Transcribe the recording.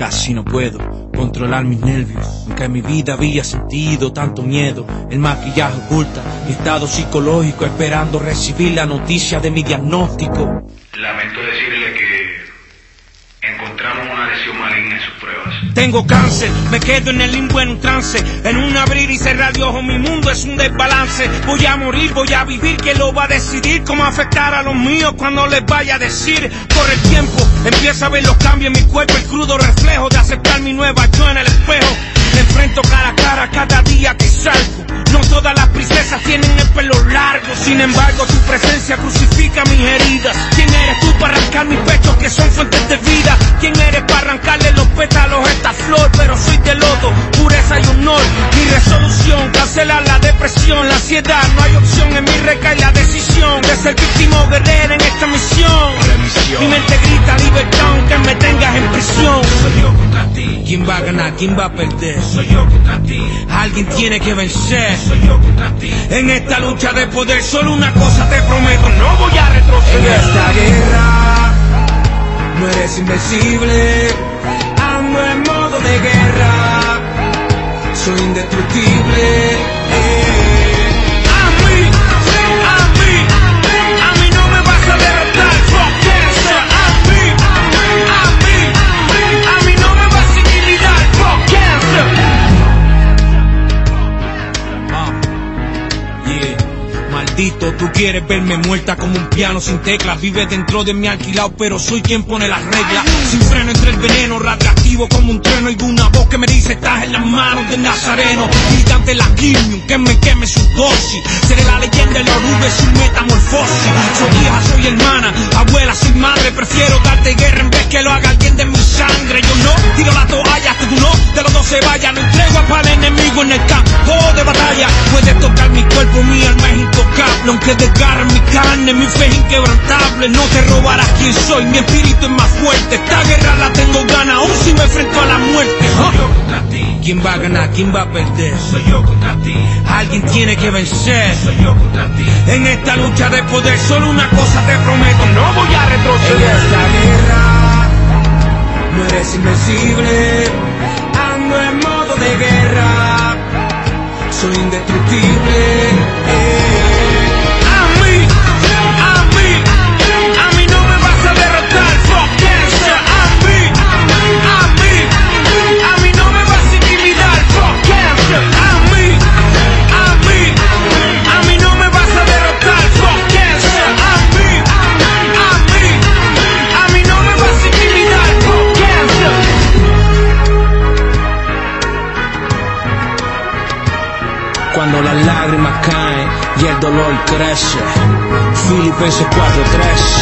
Casi no puedo controlar mis nervios. Nunca en mi vida había sentido tanto miedo. El maquillaje oculta mi estado psicológico, esperando recibir la noticia de mi diagnóstico. Tengo cáncer, me quedo en el limbo en un trance. En un abrir y cerrar de ojos, mi mundo es un desbalance. Voy a morir, voy a vivir, ¿quién lo va a decidir? ¿Cómo afectar a los míos cuando les vaya a decir? Corre el tiempo, empieza a ver los cambios en mi cuerpo, el crudo reflejo de aceptar mi nueva yo en el espejo. Me enfrento cara a cara Sin embargo, tu presencia crucifica mis heridas. ¿Quién eres tú para arrancar mis pechos que son fuentes de vida? ¿Quién eres para arrancarle los pétalos a esta flor? Pero soy de lodo, pureza y honor. Mi resolución, cancelar la depresión, la ansiedad. No hay opción en mi recae la decisión de ser víctima o guerrera en esta misión. Mi mente grita libertad aunque me tengas en prisión. Soy yo contra ti, ¿Quién va a ganar? ¿Quién va a perder? soy yo contra ti, Alguien tiene que vencer. soy yo contra ti. En esta lucha de poder, solo una cosa te prometo, no voy a En retroceder. esta guerra no eres invencible. Soy indestructible. eh. A mí, a mí, a mí no me vas a derrotar. Fuck cancer. A mí, a mí, a mí no me vas a intimidar. Fuck cancer. Maldito, tú quieres verme muerta como un piano sin teclas. Vive dentro de mi alquilado, pero soy quien pone las reglas. Sin freno entre el veneno, como un trueno. Y una voz que me dice: Estás en las manos del nazareno. Gigante la quimio, que me queme su dosis. Seré la leyenda de la oruga sin metamorfosis. Soy hija, soy hermana, abuela, soy madre. Prefiero darte guerra en vez que lo haga alguien de mi sangre. Yo no tiro la toalla, tú no, de los dos se vaya. No para el enemigo en el campo de batalla. Puede tocar mi cuerpo, mi alma es intocable. Aunque desgarre mi carne, mi fe es inquebrantable. No te robarás quién soy, mi espíritu es más fuerte. Esta guerra la tengo gana, aún si me enfrento a la muerte. Soy yo contra ti, ¿Quién va a ganar? ¿Quién va a perder? soy yo contra ti, Alguien tiene que vencer. soy yo contra ti. En esta lucha de poder, solo una cosa te prometo, no voy a En retroceder. esta guerra no eres invencible. Cuando las lágrimas caen y el dolor crece. Filipenses 4:3.